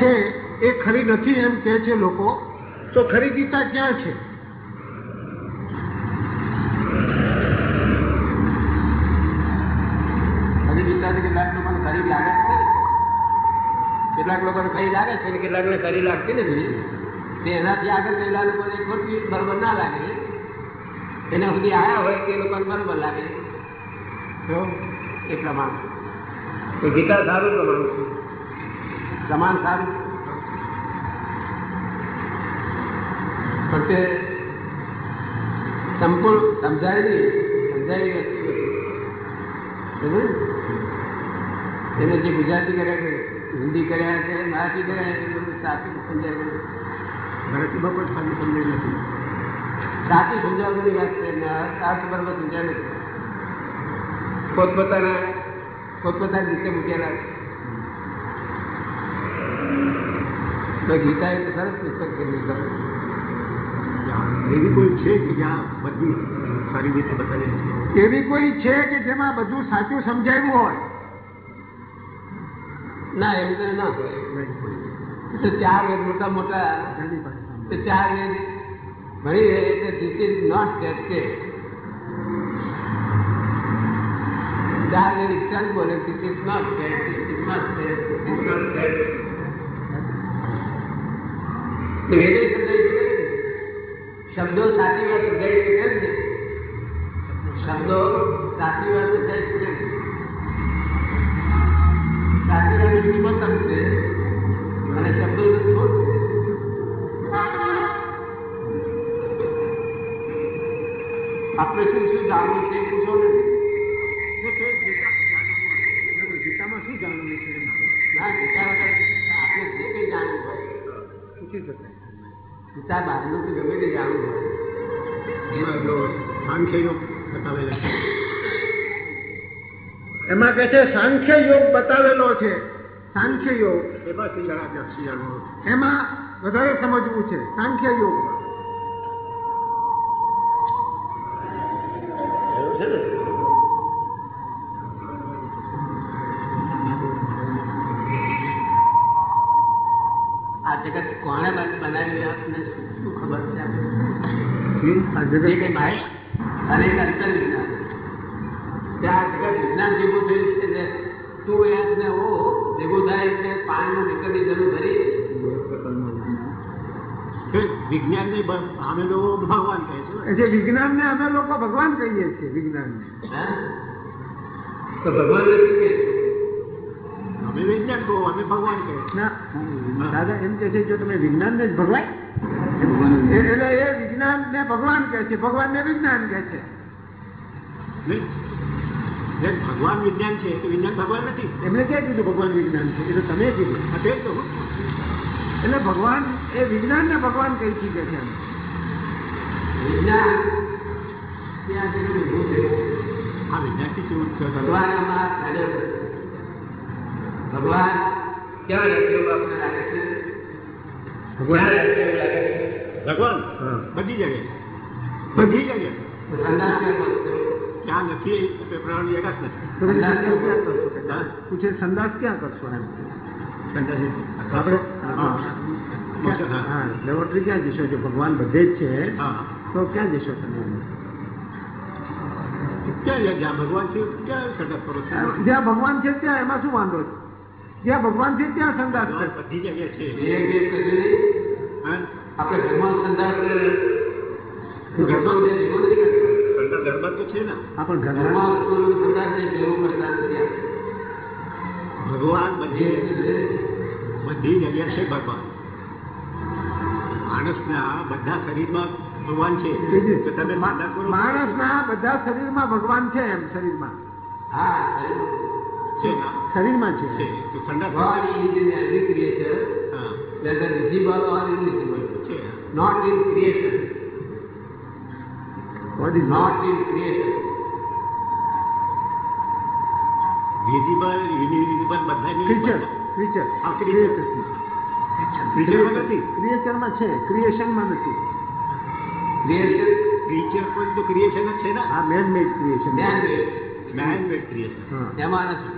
છે, એ ખરી નથી એમ કહે છે લોકો. તો ખરી ગીતા ક્યાં છે? ખરી ગીતાથી કેટલાક લોકોને ખરી લાગે કેટલાક લોકોને ખરી લાગે છે કેટલાકને ખરી લાગતી નથી. તે એનાથી આગળ ગયેલા લોકોને ખોટી બરોબર ના લાગે. એના સુધી આવ્યા હોય તે લોકોને બરોબર લાગે. એ પ્રમાણ તો ગીતા સારું પ્રમાણ છે પ્રમાણ સારું પણ તે સંપૂર્ણ સમજાય નહીં સમજાય વસ્તુ નથી સમજ્યું? એને જે ગુજરાતી કર્યા છે હિન્દી કર્યા છે મરાઠી કર્યા છે એ બધું સાચું સમજાય બધું. મરાઠીમાં પણ સારી સમજાઈ નથી સાચી સમજાવવાની વાત છે એમને અર્થ અર્થ બરોબર સમજ્યા નથી પોતપોતાના પોતપોતાની રીતે મૂકેલા છે તો ગીતા એ તો સરસ પુસ્તક છે નિર્ભર. એવી કોઈ છે કે જ્યાં બધી સારી રીતે બતાવેલી છે એવી કોઈ છે કે જેમાં બધું સાચું સમજાવ્યું હોય ના એવું તો ના હોય નહીં કોઈ. એ તો ચાર વેદ મોટા મોટા ઘણી પાસે તે સાંભળ્યું. ચાર વેદ ભણી રહે એટલે ધીસ ઇઝ નોટ ધેટ કે ચાર વેદ ઇચ્છા જ બોલે this is not that this is not that this is not that વેદે સમજાય છે ને? શબ્દો સાચી વાત સમજાય છે કેમ ને શબ્દો સાચી વાત સમજાય છે કેમ? સાચી વાત ઉત્પન્ન છે અને શબ્દો ખોટ છે આપણે શું શું જાણવું છે એ પૂછો નથી ગીતા બહારનું તો ગમે તે જાણવું હોય. સાંખ્ય યોગ બતાવેલો છે. એમાં કે છે સાંખ્ય યોગ બતાવેલો છે. સાંખ્ય યોગ એમાં વધારે સમજવું છે. સાંખ્ય યોગ અને એક અંતર વિજ્ઞાન ત્યાં જગત વિજ્ઞાન ભેગું થયું છે એટલે તું એસ ને ઓ ભેગું થાય એટલે પાણીનું લીટરની જરૂર વિજ્ઞાન ને અમે લોકો ભગવાન કહે છે જે વિજ્ઞાન ને અમે લોકો ભગવાન કહીએ છીએ વિજ્ઞાન ને તો ભગવાન અમે વિજ્ઞાન કહો અમે ભગવાન કહે ના દાદા એમ કે છે જો તમે વિજ્ઞાન ને જ ભગવાન એ- એટલે એ વિજ્ઞાન ને ભગવાન કહે છે. ભગવાન ને વિજ્ઞાન કહે છે. ભગવાન વિજ્ઞાન છે તો વિજ્ઞાન ભગવાન નથી. એમણે ક્યાં કીધું ભગવાન વિજ્ઞાન છે? એ તો તમે કીધું. એટલે ભગવાન એ વિજ્ઞાન ને ભગવાન કહી શકે છે. વિજ્ઞાન આ વિજ્ઞાનથી શું ભગવાન. ભગવાન કેવા લાગે છે? ભગવાન લાગે છે. ભગવાન બધી જગ્યાએ. બધી જગ્યાએ. ક્યાં નથી પ્રણાલી એક નથી. તો પછી સંદાસ ક્યાં કરશો? કે પૂછે સંદાસ ક્યાં કરશો એમ? આપણે હા. લેબોરેટરી ક્યાં જશો? જો ભગવાન બધે જ છે હા. તો ક્યાં જશો તમે? ક્યાં જાય? ભગવાન છે ક્યાં સંદાસ કરો. છો જ્યાં ભગવાન છે ત્યાં એમાં શું વાંધો છે? જ્યાં ભગવાન છે ત્યાં સંદાસ બધી જગ્યાએ છે. આપણે સંદાસ ઘરમાં જે ભેગું નથી કરતા. ઘરમાં તો છે ને. આ ઘરમાં ઘરમાં કોઈ સંદાસ કરતા નથી ભગવાન બધી બધી જગ્યાએ છે. ભગવાન. માણસના બધા શરીરમાં ભગવાન છે. તો તમે માણસના બધા શરીરમાં ભગવાન છે એમ શરીરમાં. હા શરીર. છે ના? શરીરમાં છે. તો સંદાસ Not in creation. What is Not in creation. Visible invisible બધાની ક્રિએચર ક્રિએચર હા, creature. ક્રિએચરમાં નથી. ક્રિએચરમાં છે. ક્રિએશનમાં નથી. Creation, ક્રિએચર પણ તો ક્રિએશન જ છે ને? આ man made creation man made. Man made creation હા. એમાં નથી.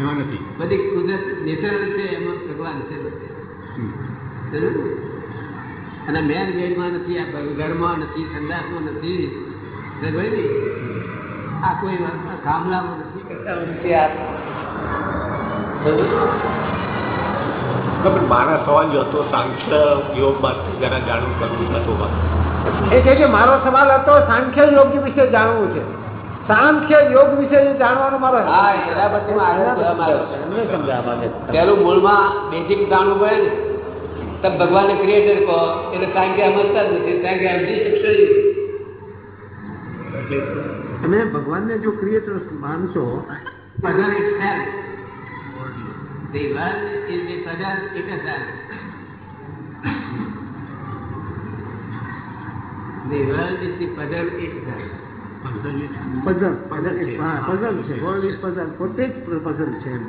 એમાં નથી. બધી કુદરત નેચરલ છે એમાં ભગવાન છે બધે. અને મેન મેડમાં નથી આ ઘરમાં નથી સંદાસમાં નથી. આ કોઈ ગામડામાં નથી કરતા નથી આ. મારા સવાલ જો હતો સાંખ્ય યોગમાં જરા જાણવું કરવું તત્વમાં એ છે કે મારો સવાલ હતો સાંખ્ય યોગ વિશે જાણવું છે. સાંખ્ય યોગ વિશે જાણવાનો મારો હા એના પછી. એમને સમજાવવા માંગે પેલું મૂળમાં બેઝિક જાણવું પડે ને. તબ ભગવાનને ક્રિએટર કહો એટલે સાંખ્ય સમજતા જ નથી શકશે તમે ભગવાનને જો ક્રિએટર માનશો puzzle itself. The world is the puzzle itself. The world is the puzzle itself. Puzzle Puzzle હા પઝલ છે વર્લ્ડ ઇઝ પઝલ પોતે જ પઝલ છે એમ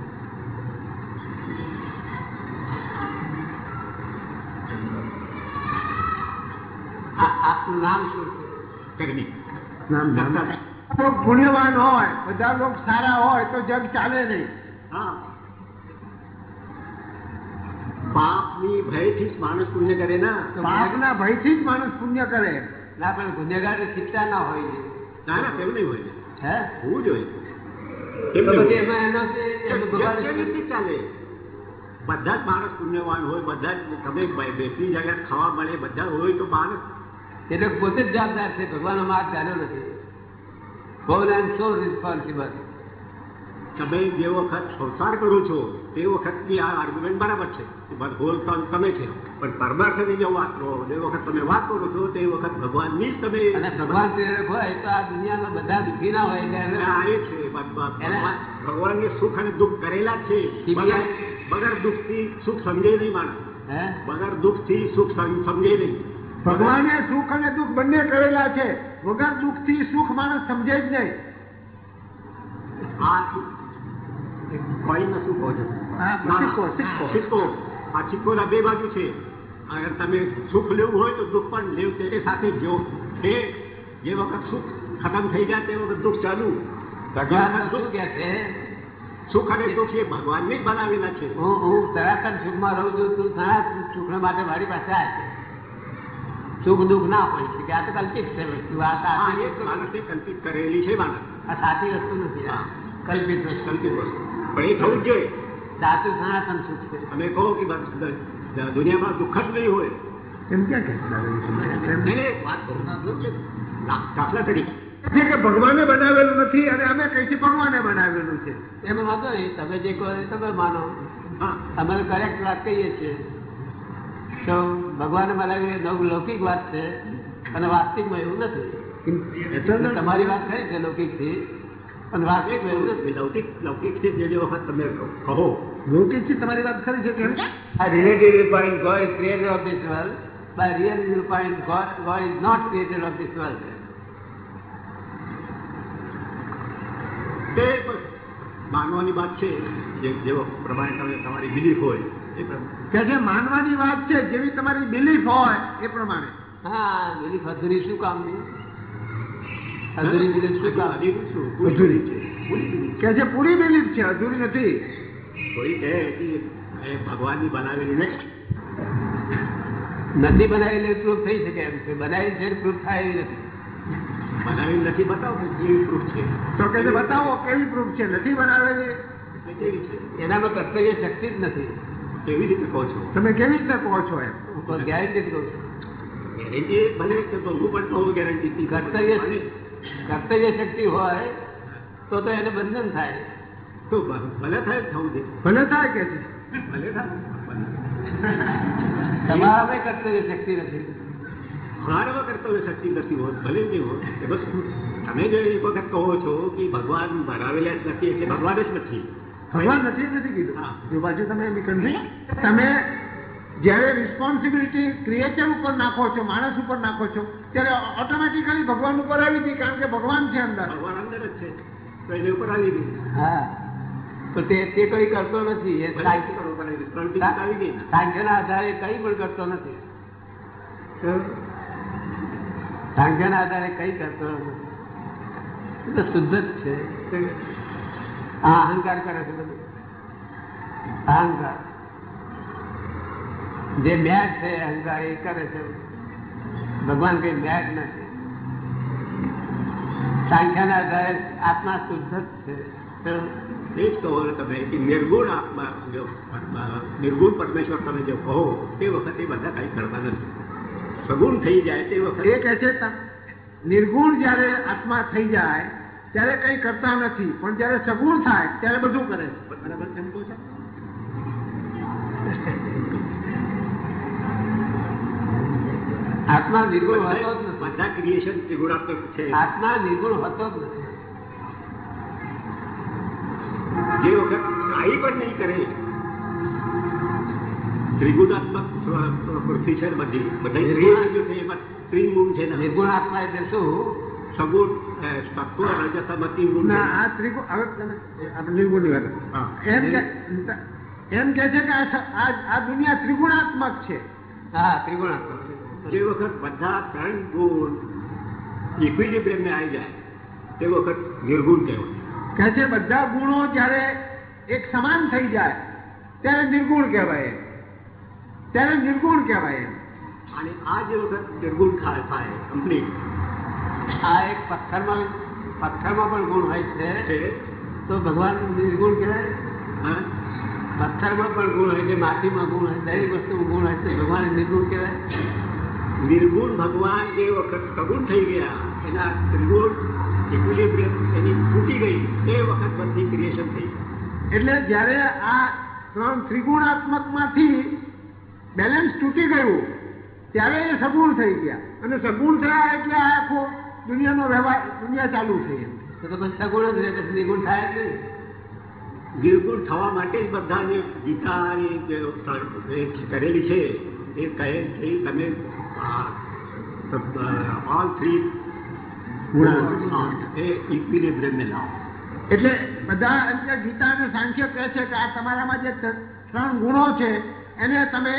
આપનું નામ શું છે? કરવી નામ નામ પુણ્યવાન હોય બધા લોકો સારા હોય તો જગ ચાલે નહીં. હા. પાપની ભયથી જ માણસ પુણ્ય કરે ના. પાપના ભયથી જ માણસ પુણ્ય કરે. ના પણ ગુનેગાર શિક્ષા ના હોય છે. ના ના તેમ નહીં હોય. હે? હોવું જોઈએ? એમાં એનો છે એમાં ભગવાન કેવી રીતે ચાલે? બધા જ માણસ પુણ્યવાન હોય બધા જ તમે બેસી જગ્યા ખાવા મળે બધા હોય તો માણસ એટલે પોતે જ જવાબદાર છે ભગવાનનો માર્ગ ચાલ્યો નથી. ભગવાન એન્ડ સોલ રિસ્પોન્સિબલ તમે જે વખત સંસાર કરો છો તે વખતની આ આર્ગ્યુમેન્ટ બરાબર છે. ભૂલ તમે છે. પણ પરમાર્થની જે વાત કરો જે વખત તમે વાત કરો છો તે વખત ભગવાનની જ તમે અને ભગવાન હોય તો આ દુનિયામાં બધા દુઃખી ના હોય એ છે ભગવાનને સુખ અને દુઃખ કરેલા છે. બગર દુઃખથી સુખ સમજે નહીં માણસ. હે? બગર દુઃખથી સુખ સમ- સમજે નહીં. ભગવાને સુખ અને દુઃખ બંને કરેલા છે. વગર દુઃખથી સુખ માણસ સમજે જ નહીં. આ છો. આ સિક્કોના બે બાજુ છે. અગર તમે સુખ લેવું હોય તો દુઃખ પણ લેવું તેને સાથે જો છે જે વખત સુખ ખતમ થઈ જાય તે વખત દુઃખ ચાલુ. ભગવાન જે દુઃખ- કે છે? સુખ અને દુઃખ એ ભગવાનને જ બનાવેલા છે. હું હું સનાતન સુખમાં રહું છું તું સનાતન સુખ માટે મારી પાસે આવ સુખ દુઃખ ના હોય છે કે આ તો કલ્પિત છે વસ્તુ આ સાચી કલ્પિત કરેલી છે માણસ. આ સાચી વસ્તુ નથી કલ્પિત વસ્તુ. કલ્પિત વસ્તુ. પણ એ થવું જ જોઈએ. સાચું સનાતન સુખ છે? અમે કહો કે દુનિયામાં દુઃખ જ નહીં હોય. એમ ક્યાં દા- દાખલા તરીકે. છે કે ભગવાને બનાવેલું નથી અને અમે કઈ છે ભગવાને બનાવેલું છે. એમાં વાંધો નહીં તમે જે કહો તમે માનો. અમે કરેક્ટ વાત કહીએ છીએ. તો ભગવાને બનાવી નવ લૌકિક વાત છે અને વાસ્તવિકમાં એવું નથી. તમારી વાત ખરી છે લૌકિકથી પણ વાસ્તવિકમાં એવું નથી. લૌકિક લૌકિકથી જે વખત તમે કહો. તમારી વાત ખરી છે કેમ find God, God is not creator of this world. તે માનવાની વાત છે જે જેવો પ્રમાણે તમે તમારી બિલીફ હોય. કે જે માનવાની વાત છે જેવી તમારી બિલીફ હોય એ પ્રમાણે. હા બિલીફ અધૂરી શું કામની અધૂરી બિલીફ શું કામ? અધૂરી શું? અધૂરી. છે. કે જે પૂરી બિલીફ છે અધૂરી નથી. કોઈ કહે કે એ ભગવાનની બનાવેલી નથી. નથી બનાવેલી પ્રૂફ થઈ શકે એમ. છે બનાવેલી છે પ્રૂફ થાય એવી નથી. બનાવેલી નથી બતાવો કે કેવી પ્રૂફ છે. તો કે બતાવો કેવી પ્રૂફ છે? નથી બનાવેલી. કેવી છે? એનામાં કર્તવ્ય શક્તિ જ નથી. કેવી રીતે કહો છો? તમે કેવી રીતે કહો છો એમ? હું ગેરંટી કહું છું. ગેરંટી તો હું પણ કહું ગેરંટી કર્તવ્ય કર્તવ્ય શક્તિ હોય તો તો એને બંધન થાય. તો ભલે થાય જ થવું છે ભલે થાય કે છે? ભલે થાય તમારે કર્તવ્ય શક્તિ નથી. મારો કર્તવ્ય શક્તિ નથી હોત ભલે નહીં હોત બસ તમે જો એક વખત કહો છો કે ભગવાન બનાવેલા જ નથી એટલે ભગવાન જ નથી. ભગવાન નથી નથી કીધું. એ બાજુ તમે તમે જ્યારે રિસ્પોન્સિબિલિટી ક્રિએચર ઉપર નાખો છો માણસ ઉપર નાખો છો ત્યારે ઓટોમેટિકલી ભગવાન ઉપર આવી ગઈ કારણ કે ભગવાન છે અંદર. ભગવાન અંદર જ છે. તો એની ઉપર આવી ગઈ. હા. તો તે તે કઈ કરતો નથી. એ પણ સાંખ્યના આધારે કઈ પણ કરતો નથી. સાંખ્યના આધારે કઈ કરતો નથી. શુદ્ધ જ છે. આ અહંકાર કરે છે બધું. અહંકાર. જે મેટ છે અહંકાર એ કરે છે. ભગવાન કઈ મેટ નથી. સાંખ્યાના આધારે આત્મા શુદ્ધ જ છે. એ જ કહો ને તમે કે નિર્ગુણ આત્મા જો નિર્ગુણ પરમેશ્વર તમે જો કહો તે વખતે બધા કંઈ કરતા નથી. સગુણ થઈ જાય તે એ વખતે કહે છે નિર્ગુણ જ્યારે આત્મા થઈ જાય ત્યારે કઈ કરતા નથી. પણ જયારે સગુણ થાય ત્યારે બધું કરે છે. બરાબર આત્મા નિર્ગુણ હતો જ નથી. બધા ક્રિએશન ત્રિગુણાત્મક છે. આત્મા નિર્ગુણ હતો જ નથી. જે વખત કાંઈ પણ નહીં કરે ત્રિગુણાત્મક પૃથ્વી છે બધી બધા ત્રિગુણ છે ને. નિર્ગુણ આત્મા એટલે શું? સગુણ સત્વ રજતમતી ગુણ ના આ ત્રિગુણ હવે આપણે નિર્ગુણની વાત. એમ કે એમ કે છે કે આ દુનિયા ત્રિગુણાત્મક છે હા ત્રિગુણાત્મક છે જે વખત બધા ત્રણ ગુણ ઇક્વિલિબ્રિયમને આવી જાય તે વખત નિર્ગુણ કહેવાય કહે છે બધા ગુણો જ્યારે એક સમાન થઈ જાય ત્યારે નિર્ગુણ કહેવાય એમ. ત્યારે નિર્ગુણ કહેવાય એમ. અને આ જે વખત નિર્ગુણ થાય કમ્પ્લીટ આ એક પથ્થરમાં પથ્થરમાં પણ ગુણ હોય છે. તો ભગવાન નિર્ગુણ કહેવાય? પથ્થરમાં પણ ગુણ હોય છે માટીમાં ગુણ હોય દરેક વસ્તુમાં ગુણ હોય છે ભગવાન નિર્ગુણ કહેવાય. નિર્ગુણ ભગવાન જે વખત સગુણ થઈ ગયા. એના ત્રિગુણ ઇક્વિલિબ્રિયમ એની તૂટી ગઈ. તે વખત બધી ક્રિએશન થઈ. એટલે જ્યારે આ ત્રણ ત્રિગુણાત્મકમાંથી બેલેન્સ તૂટી ગયું ત્યારે એ સગુણ થઈ ગયા. અને સગુણ થયા એટલે આ આખો દુનિયાનો વ્યવહાર દુનિયા ચાલુ છે. તો તો પછી સગુણ જ રહે પછી નિર્ગુણ થાય જ નહીં. નિર્ગુણ થવા માટે જ બધાને ગીતાની જે કરેલી છે એ કહે છે તમે ઓલ થ્રી એ ઇક્વિલિબ્રિયમને લાવો. એટલે બધા એટલે ગીતા અને સાંખ્ય કહે છે કે આ તમારામાં જે ત્રણ ગુણો છે એને તમે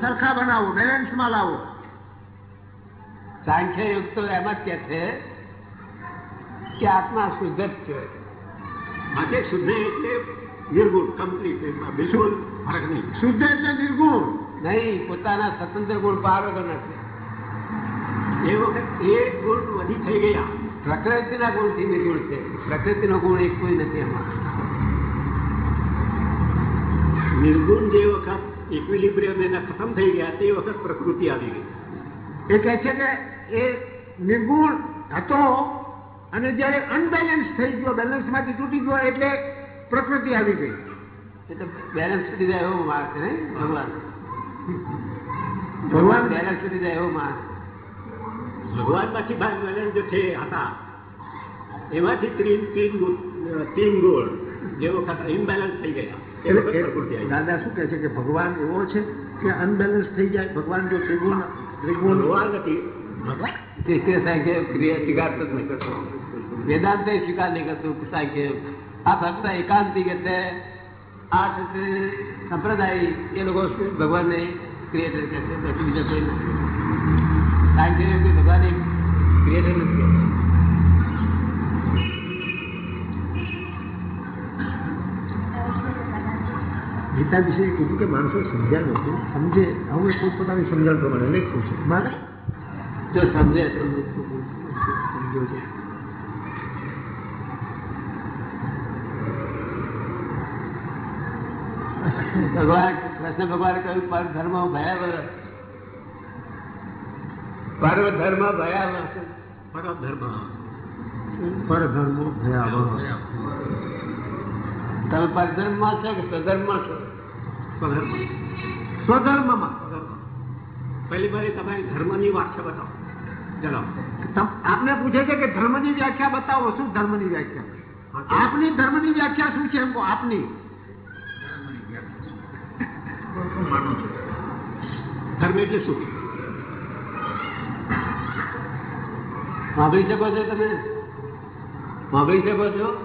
સરખા બનાવો બેલેન્સમાં લાવો. સાંખ્ય યુગ તો એમ જ કે છે કે આત્મા શુદ્ધ જ છે માટે શુદ્ધ એટલે નિર્ગુણ કમ્પ્લીટ એમાં બિલકુલ ફરક નહીં શુદ્ધ એટલે નિર્ગુણ નહીં પોતાના સ્વતંત્ર ગુણ પાર વગર નથી। એ વખત એ ગુણ વધી થઈ ગયા। પ્રકૃતિના ગુણથી નિર્ગુણ છે। પ્રકૃતિનો ગુણ એક કોઈ નથી એમાં। નિર્ગુણ જે વખત ઇક્વિલિબ્રિયમ એના ખતમ થઈ ગયા તે વખત પ્રકૃતિ આવી ગઈ. એ કહે છે કે એ નિર્ગુણ હતો અને જ્યારે અનબેલેન્સ થઈ ગયો બેલેન્સમાંથી તૂટી ગયો એટલે પ્રકૃતિ આવી ગઈ. એટલે બેલેન્સ સુધી જાય એવો માણસ છે ભગવાન. ભગવાન? બેલેન્સ સુધી જાય એવો માણસ. ભગવાનમાંથી ભાઈ બેલેન્સ જે છે હતા એમાંથી ત્રીન ત્રીન તીન ગુણ જે વખત ઇમ્બેલેન્સ થઈ ગયા. દાદા શું કહે છે કે ભગવાન એવો છે કે અનબેલેન્સ થઈ જાય? ભગવાન જો ત્રિગુણ ત્રિગુણ ભગવાન નથી શિષ્ય સાંખ્ય ક્રિયા સ્વીકારતો જ નહીં કરતો. વેદાંત સ્વીકાર નહીં કરતું. સાંખ્ય આ ફક્ત એકાંતિક એટલે આ સંપ્રદાય એ લોકો ભગવાનને ક્રિએટર છે. બાકી બીજા કોઈ નથી. સાંખ્ય ભગવાન ક્રિએટર નથી કહેતા. ગીતા વિશે કીધું કે માણસો સમજ્યા નથી. સમજે હવે પોતપોતાની સમજણ પ્રમાણે લખ્યું છે. મારે જો સમજે સમજે સમજો છે. ભગવાન કૃષ્ણ ભગવાને કહ્યું પર ધર્મ ભયાવહ. પર ધર્મ ભયાવહ. પરધર્મ પરધર્મો ભયાવહ. તમે પરધર્મમાં છો કે સ્વધર્મમાં છો? સ્વધર્મ. સ્વધર્મમાં. સ્વધર્મ પહેલી વાર તમારી ધર્મની વ્યાખ્યા બતાવો. ચલો તમ- આપને પૂછે છે કે ધર્મની વ્યાખ્યા બતાવો શું ધર્મની વ્યાખ્યા? આપની ધર્મની વ્યાખ્યા શું છે એમ કહો આપની? ધર્મ એટલે શું? સાંભળી શકો છો તમે? સાંભળી શકો છો?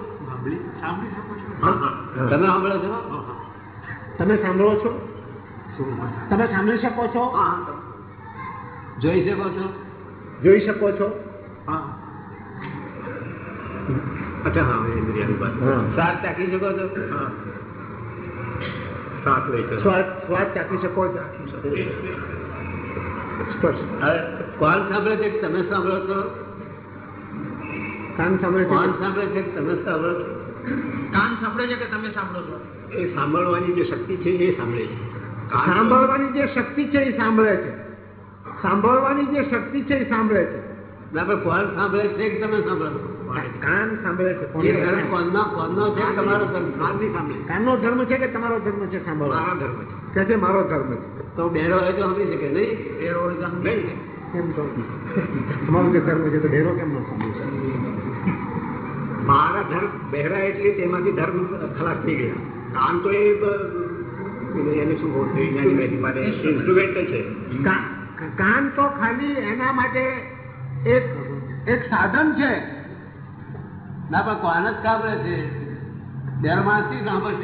સાંભળી શકો. તમે સાંભળો છો. તમે સાંભળો છો? તમે સાંભળી શકો છો. જોઈ શકો છો? જોઈ શકો છો? અચ્છા હા ઇન્દ્રિયાની વાત સ્વાદ ચાખી શકો છો? સાત લઈ શકો સ્વાદ ચાખી શકો ચાખી શકો કોણ સાંભળે છે? કે તમે સાંભળો છો? કાન સાંભળે કોણ સાંભળે છે? તમે સાંભળો છો? કાન સાંભળે છે કે તમે સાંભળો છો? એ સાંભળવાની જે શક્તિ છે એ સાંભળે છે. સાંભળવાની જે શક્તિ છે એ સાંભળે છે. સાંભળવાની જે શક્તિ છે એ સાંભળે છે. પણ કોણ સાંભળે છે કે તમે સાંભળો છો? કાન સાંભળે છે. ધર્મ કોનનો કોનનો છે તમારો ધર્મ કાન નહીં સાંભળે કાનનો ધર્મ છે કે તમારો ધર્મ છે? સાંભળવા મારો ધર્મ છે. કે છે મારો ધર્મ છે? તો બેરો હોય તો સાંભળી શકે નહીં? બેરો હોય તો સાંભળે નહીં? કેમ તો? તમારો જે ધર્મ છે તો ઢેરો કેમ ન સાંભળી શકે? મારા ધર્મ બહેરા એટલે તેમાંથી ધર્મ ખલાસ થઈ ગયા. કામ તો એ એને- શું ઇન્સ્ટ્રુમેન્ટ છે. કાન તો ખાલી એના માટે એક એક સાધન છે. ના પણ કાન જ સાંભળે છે. બેરમાંથી માણસથી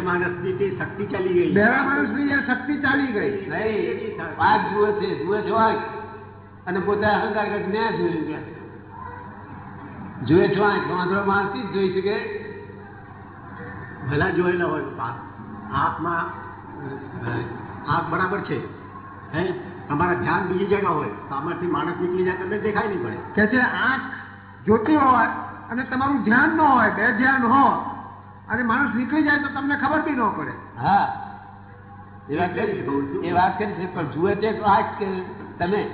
માણસની તે શક્તિ ચાલી ગઈ. બેરા માણસની શક્તિ ચાલી ગઈ. નહીં વાત જુએ છે જુએ છે અને પોતે અહંકાર કરે મેં જોયું કે જુએ છો આંખ વાંધો માણસથી જ જોઈ શકે ભલા જોયેલા હોય આંખમાં આંખ બરાબર છે. હે? તમારા ધ્યાન બીજી જગ્યા હોય તો આમાંથી માણસ નીકળી જાય તમને દેખાય નહીં પડે. કે છે આંખ જોતી હોય અને તમારું ધ્યાન ન હોય બે ધ્યાન હોય અને માણસ નીકળી જાય તો તમને ખબર બી ન પડે. હા. એ વાત કરી એ વાત કરી છે પણ જુએ છે તો આંખ કે તમે.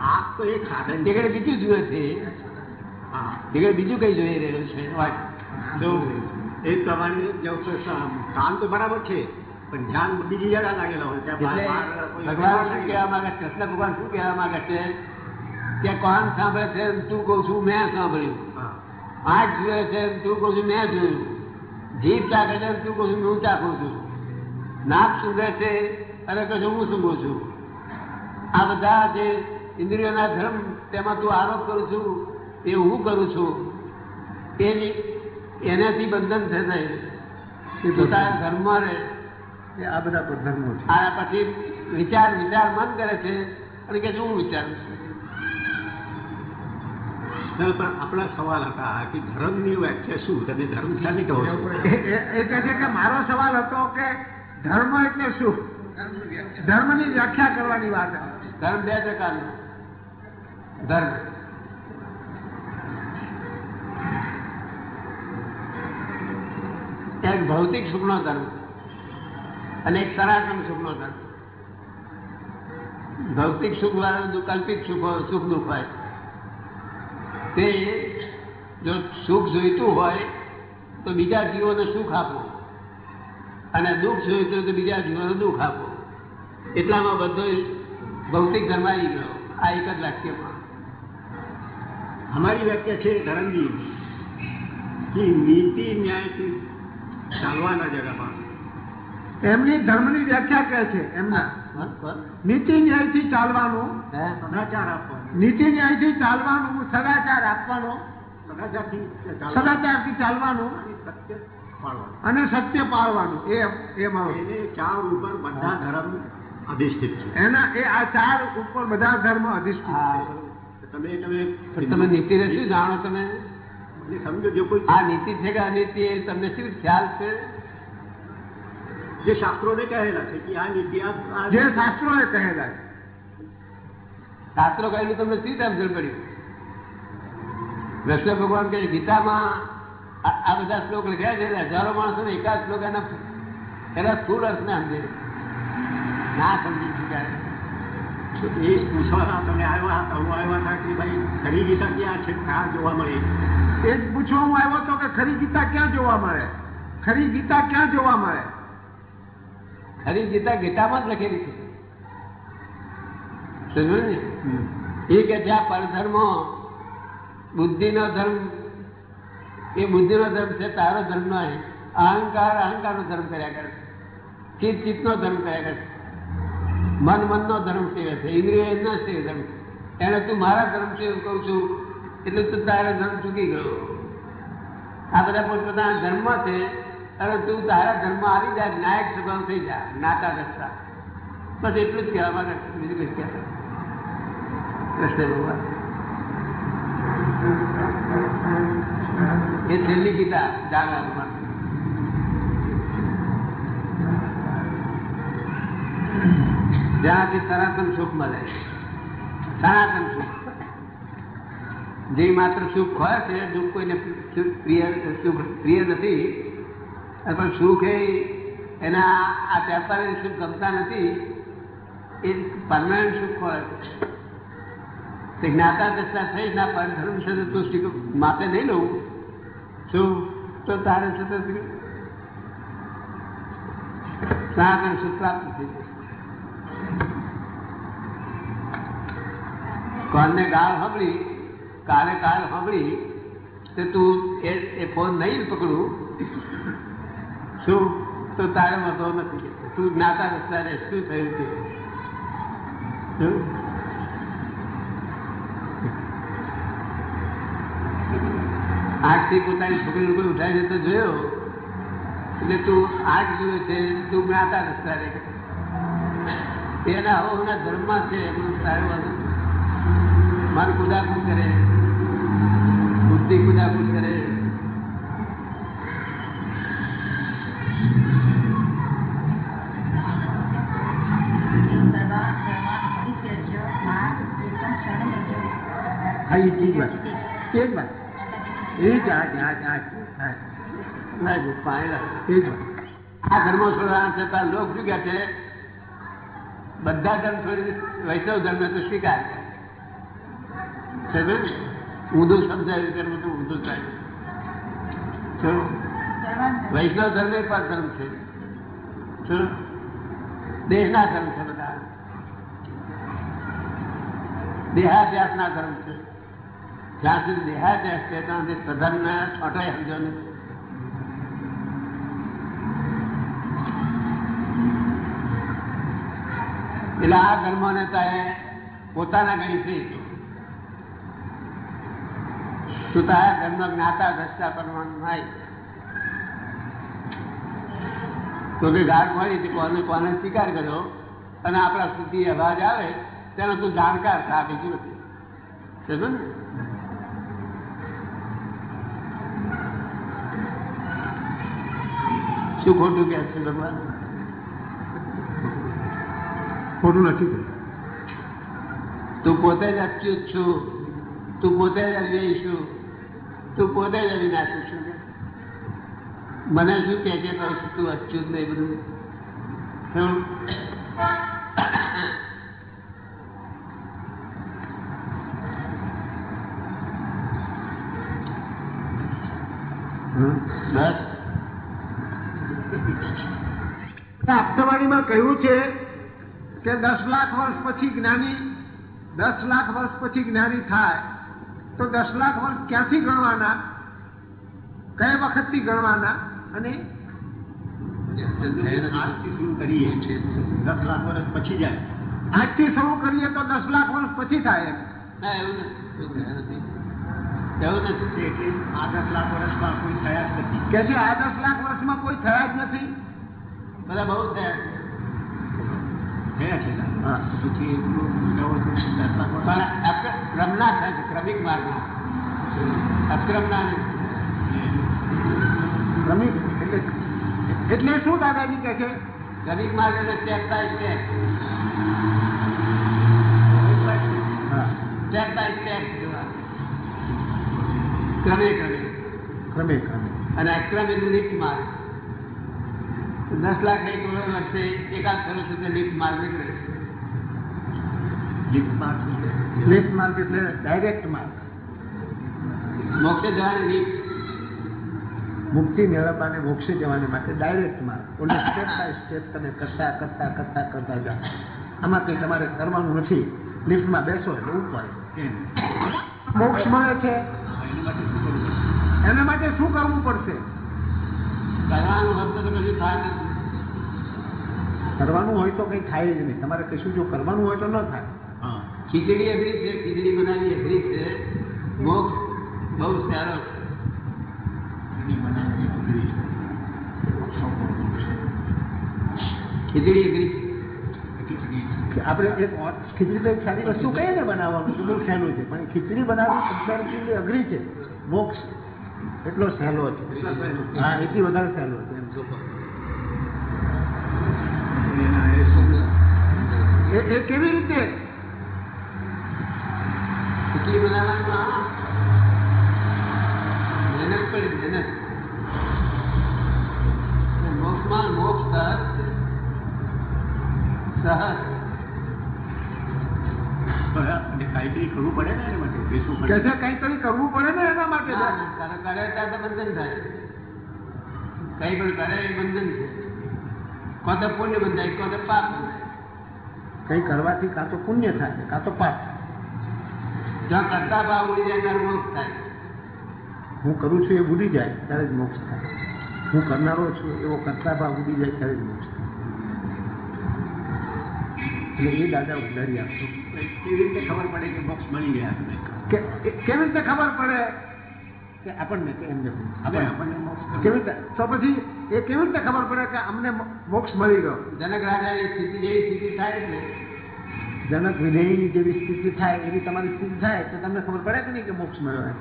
આંખ તો એક સાધન છે બીજું જુએ છે. હા બીજું કઈ જોઈ રહ્યું છે? એ પ્રમાણે જો કે સ- કાન તો બરાબર છે પણ ધ્યાન બીજી જગ્યા લાગેલા હોય ભગવાન શું કહેવા માંગે છે કૃષ્ણ ભગવાન શું કહેવા માંગે છે? કે કોણ સાંભળે છે તું કહું છું મેં સાંભળ્યું. હા. આંખ જુએ છે તું કહું છું મેં જોયું. જીભ ચાખે છે તું કહું છું હું ચાખું છું. નાક સૂંઘે છે અને કહું હું સૂંઘું છું. આ બધા જે ઇન્દ્રિયોના ધર્મ તેમાં તું આરોપ કરું છું એ હું કરું છું? એ એનાથી બંધન થશે એ પોતાના ધર્મમાં રહે. એ આ બધા ધર્મો છે. આ પછી વિચાર વિચાર મન કરે છે અને કે શું વિચારું છું? પણ આપણા સવાલ હતા કે ધર્મની વ્યાખ્યા શું? તમે ધર્મ શાને કહો છો? એ- કહે છે કે મારો સવાલ હતો કે ધર્મ એટલે શું? ધર્મની વ્યાખ્યા કરવાની વાત. ધર્મ બે પ્રકારનો. ધર્મ. એક ભૌતિક સુખનો ધર્મ અને એક સનાતન સુખનો ધર્મ ભૌતિક સુખ વાળા કલ્પિત સુખ સુખ દુઃખ હોય. તે જો સુખ જોઈતું હોય, તો બીજા જીવોને સુખ આપો. અને દુઃખ જોઈતું હોય, તો બીજા જીવોને દુઃખ આપો. એટલામાં બધો ભૌતિક ધર્મ આવી ગયો. આ એક જ વાક્યમાં અમારી વ્યાખ્યા છે ધરમજી કે નીતિ ન્યાયથી ચાલવાના જગામાં એમની ધર્મની વ્યાખ્યા કહે છે એમના. નીતિ ન્યાયથી ચાલવાનું સદાચાર આપવાનું. નીતિ ન્યાયથી ચાલવાનું સદાચાર આપવાનો સદાચારથી ચાલવાનું. સદાચારથી ચાલવાનું અને સત્ય પાળવાનું. અને સત્ય પાળવાનું. એ એ મારો. ચાર ઉપર બધા ધર્મ અધિષ્ઠિત છે. એના એ આ ચાર ઉપર બધા ધર્મ અધિષ્ઠિત છે. તમે તમે તમે નીતિને શું જાણો તમે. સમજો જો કોઈ આ નીતિ છે કે અનીતિ એ તમને શું ખ્યાલ છે? જે શાસ્ત્રોને કહેલા છે કે આ નીતિ આ આ- જે શાસ્ત્રોએ કહેલા છે. શાસ્ત્રો કહેલું તમને શું સમજણ પડ્યું? વૈષ્ણવ ભગવાન કહે ગીતામાં આ આ બધા શ્લોક લખ્યા છે હજારો માણસો ને એકાદ શ્લોક એના એના સ્થૂળ અર્થને સમજે. ના સમજી શકાય. એ પૂછવાના તમે આવ્યા આવ્યા હતા કે ભાઈ ખરી ગીતા ક્યાં છે ક્યાં જોવા મળે. એ જ પૂછવા હું આવ્યો હતો કે ખરી ગીતા ક્યાં જોવા મળે? ખરી ગીતા ક્યાં જોવા મળે? ખરી ગીતા ગીતામાં જ લખેલી છે. ને? એ કે છે આ પરધર્મો બુદ્ધિનો ધર્મ એ બુદ્ધિનો ધર્મ છે તારો ધર્મ નો અહંકાર અહંકારનો ધર્મ કર્યા કરે છે. ચિત્ત ચિત્તનો ધર્મ કર્યા કરે છે. મન મનનો ધર્મ સેવે છે. ઇન્દ્રિય એમના સેવે ધર્મ. એને તું મારા ધર્મ છે એવું કહું છું. એટલે તું તારો ધર્મ ચૂકી ગયો. આ બધા પોતપોતાના ધર્મ છે, અને તું તારા ધર્મ આવી જા નાયક સ્વભાવ થઈ જા, નાતા રસ્તા બસ એટલું જ કહેવા માંગે છે. બીજું કઈ કહેતા નથી. કૃષ્ણ ભગવાન. એ છેલ્લી ગીતા જાણવા માટે જ્યાંથી સનાતન સુખ મળે. સનાતન સુખ. જે માત્ર સુખ હોય છે, દુઃખ કોઈને પ્રિય સુખ પ્રિય નથી, પણ સુખ એ એના આ ટેમ્પરરી સુખ ગમતા નથી, એ પરમાનન્ટ સુખ હોય તે જ્ઞાતા દશા થઈ ના પણ ધર્મ છે તો તું શીખ માપે નહીં લઉં. શું? તો તારે છે તો સનાતન સુખ પ્રાપ્ત થઈ જશે ગાળ સાંભળી કાલે કાલ સાંભળી તો તું એ એ ફોન નહીં પકડું. શું? તો તારે મતો નથી તું જ્ઞાતા રસ્તા રે શું થયું છે? શું? આંખથી પોતાની છોકરી કોઈ ઉઠાય જતો જોયો. એટલે તું આંખ જોયો છે, તું જ્ઞાતા રસ્તા રે એના હોના ધર્મમાં છે એમનું સારું મારું. કુદાકુદ કરે. બુદ્ધિ કુદાકુદ કરે લોક શું છે. બધા ધર્મ છોડી વૈષ્ણવ ધર્મ તો સ્વીકાર કરે. ઊંધું સમજાયું ધર્મ તો ઊંધું થાય? વૈષ્ણવ ધર્મ એ પણ ધર્મ છે. શું? દેશના ધર્મ છે બધા. દેહાદ્યાસના ધર્મ છે. જ્યાં સુધી દેહાભ્યાસ છે ત્યાં સુધી સ્વધર્મના છોટાય સમજો નહીં એટલે આ ધર્મને તારે પોતાના ગણીથી તું તારા ધર્મ જ્ઞાતા દ્રષ્ટા કરવાનું નહીં તો કે ગાઢ મળી તે કોને કોને સ્વીકાર કર્યો? અને આપણા સુધી અવાજ આવે તેનો તું જાણકાર થા બીજું નથી. સમજો ને? શું ખોટું કે છે ભગવાન? ખોટું નથી તું પોતે જ અચ્યુત છું. તું પોતે જ અવ્યય છું. તું પોતે જ અવિનાશી છું મને શું કે છે તું અચ્યુત નહીં બધું? શું? આપતાવાણીમાં કહ્યું છે કે દસ લાખ વર્ષ પછી જ્ઞાની, દસ લાખ વર્ષ પછી જ્ઞાની થાય. તો દસ લાખ વર્ષ ક્યાંથી ગણવાના? કયા વખતથી ગણવાના? અને આજથી શરૂ કરીએ. દસ લાખ વર્ષ પછી જાય. આજથી શરૂ કરીએ તો દસ લાખ વર્ષ પછી થાય એમ. ના એવું નથી. એવું નથી. એટલે આ દસ લાખ વર્ષમાં કોઈ થયા જ નથી. કે છે આ દસ લાખ વર્ષમાં કોઈ થયા જ નથી? બધા બહુ થયા છે. થયા છે ને? હા. તો પછી પણ ક્રમના થાય છે ક્રમિક માર્ગના. અક્રમના ક્રમિક એટલે એટલે શું દાદાજી કહે છે? ક્રમિક માર્ગ એટલે step by step step by step ક્રમે ક્રમે. ક્રમે ક્રમે. અને અક્રમ એટલે લિફ્ટ માર્ગ. દસ લાખ એક વર્ષે એકાદ વર્ષ સુધી લિફ્ટ માર્ગ નીકળે છે. લીફ માર્ક એટલે લેફ્ટ ડાયરેક્ટ માર્ક મોક્ષે જવાની રીત મુક્તિ મેળવવાને મોક્ષે જવાને માટે ડાયરેક્ટ માર્ગ ઓલે સ્ટેપ બાય સ્ટેપ તમે કરતા કરતા કરતા કરતા જાઓ. આમાં કંઈ તમારે કરવાનું નથી. લિફ્ટમાં બેસો એટલે ઉપર. મોક્ષ મળે છે. એના માટે શું કરવું પડશે? કરવાનું હોય તો કંઈ થાય જ નહીં. તમારે કશું જો કરવાનું હોય તો ન થાય. ખીચડી અઘરી છે ખીચડી બનાવી અઘરી છે. મોક્ષ બહુ સારો છે. ખીચડી અઘરી છે. આપણે એક ખીચડી તો એક સારી વસ્તુ કહીએ ને બનાવવાનું તો બહુ સહેલું છે. પણ ખીચડી બનાવવી કમ્પેરેટિવલી અઘરી છે. મોક્ષ એટલો સહેલો છે. હા એથી વધારે સહેલો છે. એમ. એ કેવી એ કેવી રીતે ખીચડી મહેનત પડી મહેનત મોક્ષમાં મોક્ષ સહજ છે સહજ કાંઈ કરવું પડે ને એના માટે બેસવું કે પડે કંઈ તો બંધન થાય કઈ એ બંધન છે તો પુણ્ય બંધાય તો પાપ કંઈ કરવાથી કાં તો પુણ્ય થાય કાં તો પાપ. જ્યાં કરતા ભાવ ઉડી જાય ત્યારે મોક્ષ થાય. હું કરું છું એ ઉડી જાય ત્યારે જ મોક્ષ થાય. હું કરનારો છું એવો કરતા ભાવ ઉડી જાય ત્યારે જ મોક્ષ થાય. એટલે એ દાદા ઉધારી આપશો. કેવી રીતે ખબર પડે કે મોક્ષ મળી ગયા? કે કેવી રીતે ખબર પડે? કે આપણને કે એમને આપણને મોક્ષ કેવી રીતે? તો પછી એ કેવી રીતે ખબર પડે કે અમને મોક્ષ મળી ગયો? જનક એ સ્થિતિ જેવી સ્થિતિ થાય એટલે જનક વિધેયની જેવી સ્થિતિ થાય એવી તમારી સ્થિતિ થાય તો તમને ખબર પડે કે નહીં કે મોક્ષ મળ્યો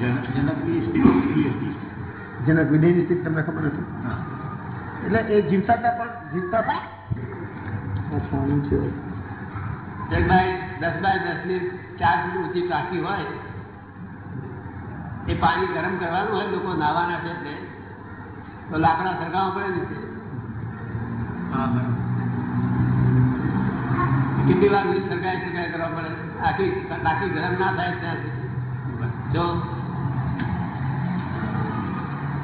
જનક જનકની સ્થિતિ જનક વિધેયની સ્થિતિ તમને ખબર નથી એટલે એ જીવતા પણ જીવતા હતા આ છે. એક બાય દસ બાય દસની ચાર ફૂટ ઊંચી ટાંકી હોય એ પાણી ગરમ કરવાનું હોય લોકો નાવાના છે એટલે તો લાકડા સરગાવવા પડે ને. હા બરાબર. કેટલી વાર સરગાઈ સરગાઈ કરવા પડે? આખી ટાંકી ગરમ ના થાય ત્યાં જો.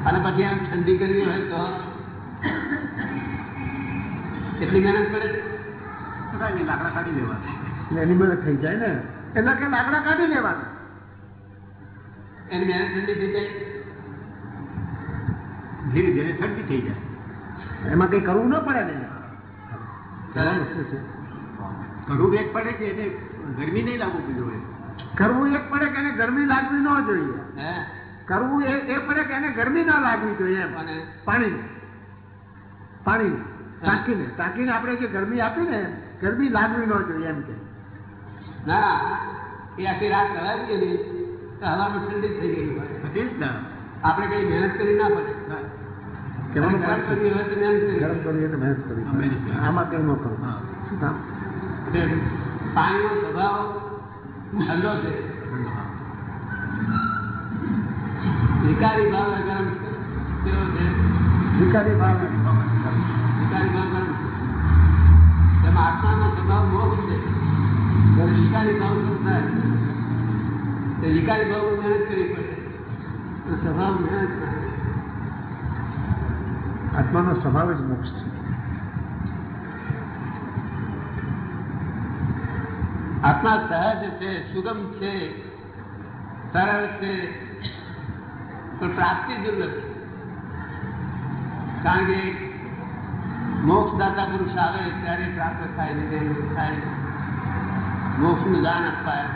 અને પછી આમ ઠંડી કરવી હોય તો કેટલી મહેનત પડે? લાકડા કાઢી લેવા એની મહેનત થઈ જાય ને. એટલે કે લાકડા કાઢી લેવાના. એની મહેનત ઠંડી થઈ જાય? ધીરે ધીરે ઠંડી થઈ જાય. એમાં કઈ કરવું ન પડે ને. કરવાનું છે? કરવું વેગ પડે કે એને ગરમી નહીં લાગવું જોઈએ કરવું એક પડે કે એને ગરમી લાગવી ન જોઈએ. કરવું એ એ પડે કે એને ગરમી ના લાગવી જોઈએ પાણીને પાણીને ટાંકીને. ટાંકીને આપણે જે ગરમી આપીને ગરમી લાગવી ન જોઈએ એમ કે. ના એ આખી રાત કરાવી ગયેલી. તો હવામાં ઠંડી થઈ ગઈ હોય. ના. આપણે કઈ મહેનત કરી ના પડે. કેવાનું મહેનત કરી. આમાં કઈ ન કરું. શું કામ? એટલે પાણીનો સ્વભાવ ઠંડો છે. વિકારી ભાવ ગરમ કેવો છે? વિકારી ભાવ વિકારી ભાવ ગરમ તેમાં આત્માનો સ્વભાવ મોહ છે. ત્યારે વિકારી ભાવ થાય તે વિકારી ભાવ મહેનત કરવી પડે. સ્વભાવ મહેનત. આત્માનો સ્વભાવ જ મોક્ષ છે. આત્મા સહજ છે સુગમ છે સરળ છે પણ પ્રાપ્તિ દુર્લભ છે કારણ કે મોક્ષદાતા પુરુષ આવે ત્યારે પ્રાપ્ત થાય ને તે થાય મોક્ષનું દાન અપાય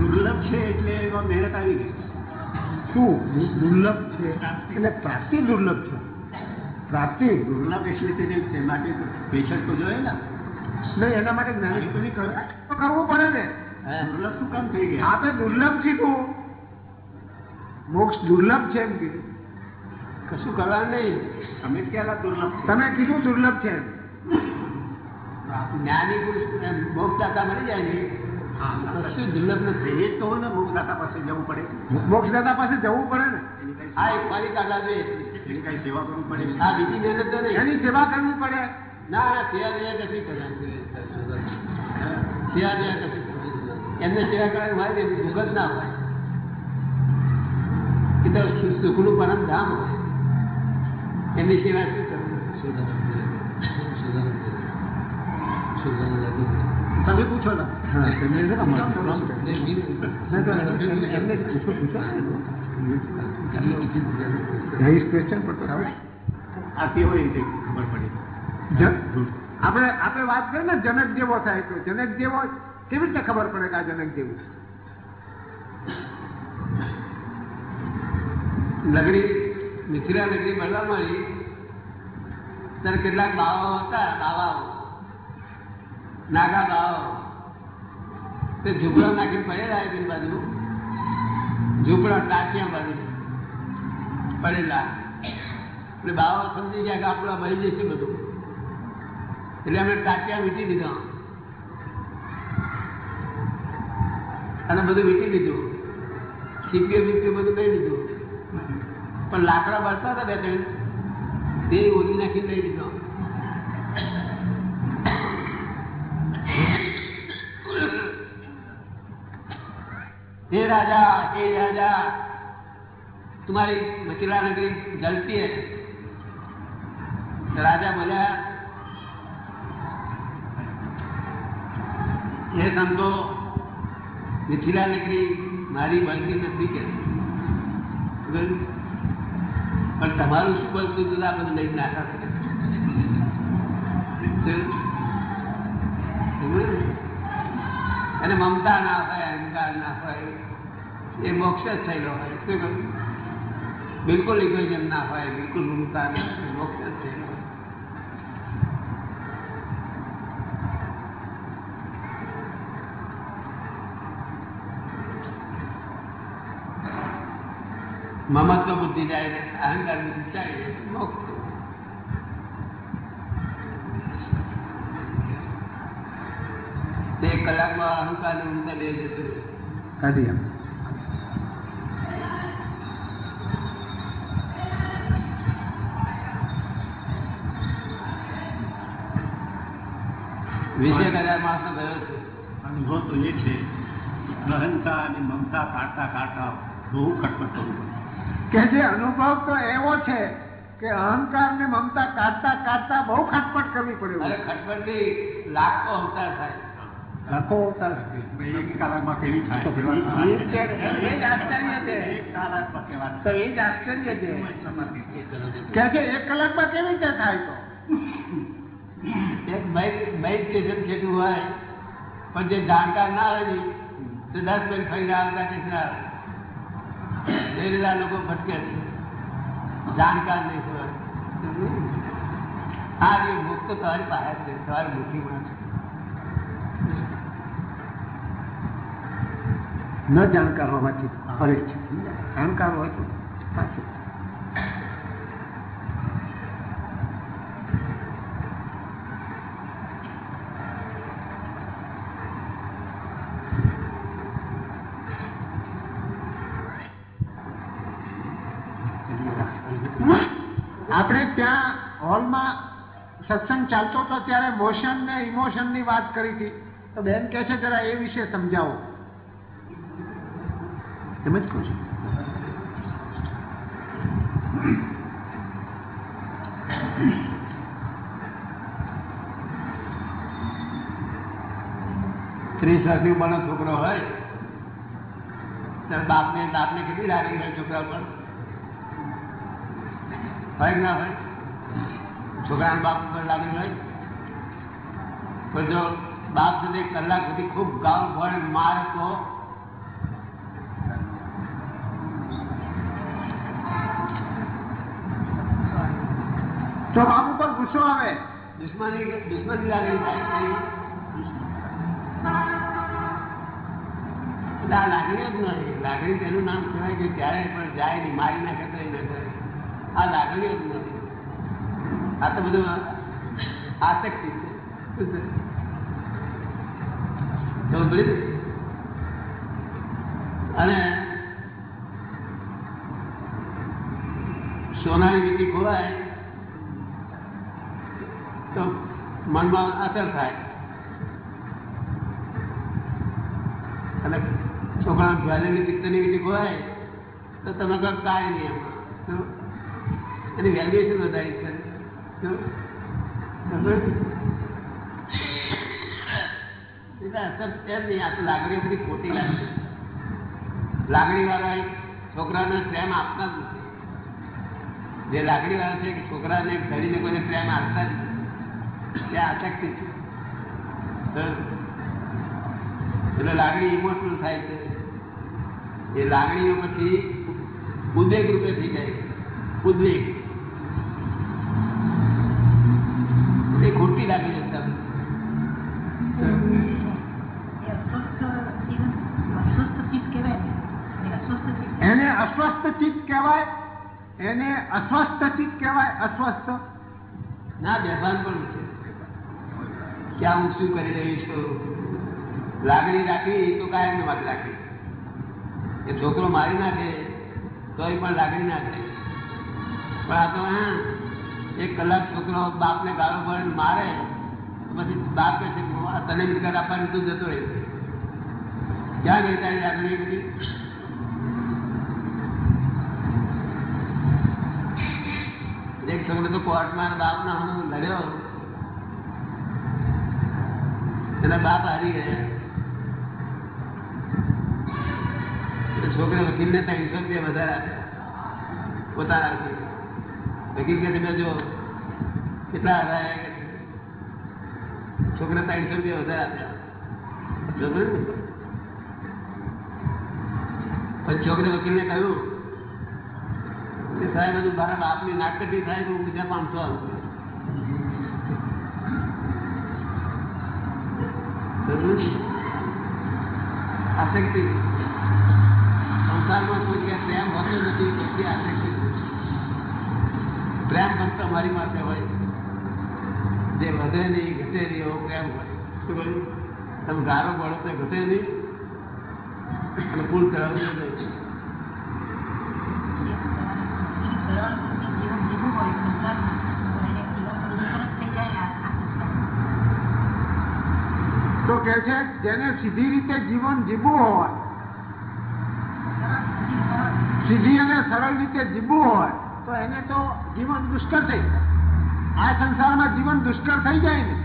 દુર્લભ છે એટલે એમાં મહેનત આવી ગઈ શું દુર્લભ છે. એટલે પ્રાપ્તિ દુર્લભ છે. પ્રાપ્તિ દુર્લભ એટલે તે માટે પેશન્ટ તો જોઈએ ને. નહીં એના માટે જ્ઞાની કરવું પડે ને? દુર્લભ શું કામ થઈ ગયા? આપણે દુર્લભ કીધું મોક્ષ દુર્લભ છે એમ કીધું કશું કરવા નહીં. તમે ક્યાં દુર્લભ તમે કીધું દુર્લભ છે જ્ઞાની પુરુષ મોક્ષદાતા મળી જાય ને. મોક્ષદાતા પાસે જવું પડે. મોક્ષદાતા પાસે જવું પડે ને? આ એક પાલી કાઢવા જોઈએ એની કઈ સેવા કરવી પડે? આ બીજી મહેનત તો નહીં. એની સેવા કરવી પડે. ના સેવા દેવા કશી કરવાની સેવા દેવા કશી એમને સેવા કરવાની હોય ને એમની જ ના હોય. એ તો સુખનું પરમ ધામ હોય. એમની સેવા શું કરવું? સુધાર સુધાર ને तभी पूछो ना हाँ तो मेरे से कम नहीं तो हमने उसको पूछा है इस क्वेश्चन पर तो આથી હોય એટલે ખબર પડી આપણે આપણે વાત કરીએ ને જનક જેવો સાહેબ જનક જેવો કેવી રીતે ખબર પડે કે આ જનક જેવું નગરી મિથિલા નગરી મળવા મળી ત્યારે કેટલાક બાવાઓ હતા બાવાઓ નાગા બાવ. તે ઝૂંપડા નાખી પડેલા એ બાજુ ઝૂંપડા ટાંટિયા બાજુ. પડેલા. એટલે બાવાઓ સમજી ગયા કે આપણું મરી જશે બધું. એટલે અમે ટાંટિયા વીટી દીધા. અને બધું વીટી દીધું. સીપીઓ બીપીઓ બધું લઈ લીધું. પણ લાકડા બળતા હતા બે ત્રણ. તે ઓલી નાખીને લઈ લીધો. हे राजा हे राजा तुम्हारी मिथिला नगरी जलती है तो राजा बोला ये समझो मिथिला नगरी મારી બનતી નથી કે બરાબર? પણ તમારું શું બનતું હતું આ બધું લઈને નાખા છે શું? સમજ્યું? અને મમતા ના હોય અહંકાર ના હોય એ મોક્ષ જ થયેલો હોય. શું કહ્યું બિલકુલ ઇગોઇઝમ ના હોય, બિલકુલ મમતા ના હોય મોક્ષ જ થયેલો હોય. મમત્વ બુદ્ધિ જાય અહંકાર બુદ્ધિ જાય મોક્ષ તે કલાકમાં અહંકાર મમતા બે જતું કાઢી વીસેક હજાર માણસો ગયો છે. અનુભવ તો એ છે અહંકાર અને મમતા કાઢતા કાઢતા બહુ ખટપટ કરવું કે જે અનુભવ તો એવો છે કે અહંકાર ને મમતા કાઢતા કાઢતા બહુ ખટપટ કરવી પડે. અરે ખટપટથી લાખો અવતાર થાય. લાખો અવતાર એક કલાકમાં કેવી થાય. એ એ જ આશ્ચર્ય છે. એક કલાકમાં કેવા તો એ જ આશ્ચર્ય છે. કે એક કલાકમાં કેવી રીતે થાય તો? એક બાઇક બાઇક સ્ટેશન છેટું હોય પણ જે જાણકાર ના હોય ને તો દસ મિનિટ ફરીને આવતા સ્ટેશન આવે રહેલા લોકો ભટકે છે જાણકાર નહીં હોય આ જે ભૂખ તો તમારી પાસે જ છે તમારી મુઠ્ઠીમાં છે ન જાણકાર હોવાથી ફરે છે જાણકાર હોય તો પાસે આપણે ત્યાં હોલમાં સત્સંગ ચાલતો હતો ત્યારે મોશન ને ઇમોશનની વાત કરી હતી. તો બેન કહે છે, જરા એ વિશે સમજાવો. એમ જ કહું છું. ત્રીસ વર્ષની ઉંમરનો છોકરો હોય, ત્યારે બાપને બાપને કેટલી લાગણી હોય છોકરા પર હોય ના હોય? છોકરાના બાપ ઉપર લાગણી હોય. પણ જો બાપ સાથે કલાક સુધી ખૂબ ગાળ ભણ મારે તો તો બાપ ઉપર ગુસ્સો આવે? દુશ્મની દુશ્મની લાગણી થાય એટલે આ લાગણી જ નથી લાગણી તેનું નામ કહેવાય કે ક્યારેય પણ જાય નહીં મારી નાખે તો એ ન કરે. આ લાગણીઓ જ નથી આ તો બધું આસક્તિ છે. અને સોનાની વીટી ખોવાય તો મનમાં અસર થાય. અને છોકરા જ્વેલરી પિત્તરની વીટી ખોવાય તો તમે કહો કાંઈ નહીં એમાં? એની વેલ્યુએશન વધારી છે શું? સમજ્યું? એટલે અસર છે નહીં આ તો લાગણીઓ બધી ખોટી લાગણી લાગણી વાળા છોકરાને પ્રેમ આપતા જ નથી. જે લાગણી વાળા છે કે છોકરાને ધણીને કોઈને પ્રેમ આપતા જ નથી. તે આસક્તિ છે? એટલે લાગણી ઇમોશનલ થાય છે. એ લાગણીઓ પછી ઉદ્વેગ રૂપે થઈ જાય ઉદ્વેગ એ ખોટી લાગી જશે આપણે. એ અસ્વસ્થ જીવન અસ્વસ્થ ચિત્ત કહેવાય ને એ અસ્વસ્થ ચિત્ત એને અસ્વસ્થ ચિત્ત કહેવાય, એને અસ્વસ્થ ચિત્ત કહેવાય, અસ્વસ્થ. ના, બેભાન પણ છે. ક્યાં હું શું કરી રહી છું? લાગણી રાખી તો કાયમ માટે રાખી. એ છોકરો મારી નાખે, તોય પણ લાગણી ના થાય. પણ આ તો, હા, એક કલાક છોકરો બાપને ગાળો પડે મારે પછી બાપ કહે છે તને મિલકત આપવાની તું જતો રહે. ક્યાં ગઈ તારી લાગણી બધી એક છોકરો તો કોર્ટમાં બાપના હું લડ્યો. એટલે બાપ હારી ગયા છોકરે વકીલને ત્રણસો રૂપિયા વધારે આપ્યા પોતાના વકીલ કે તમે જો કેટલા હરાયા કે છોકરે ત્રણસો રૂપિયા વધારે આપ્યા છોકરે વકીલને કહ્યું કે થાય બધું મારા બાપની નાટકટી થાય તો હું બીજા પાંચસો આસક્તિ સંસારમાં કોઈ પ્રેમ હોતો નથી પછી આસક્તિ પ્રેમ ફક્ત મારી પાસે હોય. જે વધે નહીં, ઘટે નહીં, એવો પ્રેમ હોય. શું કહ્યું? તમે ગારો પડો તો ઘટે નહીં. અને પૂલ કરાવવું નહીં સરળ જીવન જીવવું હોય સંસારમાં તો કે છે, જેને સીધી રીતે જીવન જીવવું હોય, સીધી અને સરળ રીતે જીવવું હોય, તો એને તો જીવન દુષ્કર થઈ જાય. આ સંસારમાં જીવન દુષ્કર થઈ જાય ને.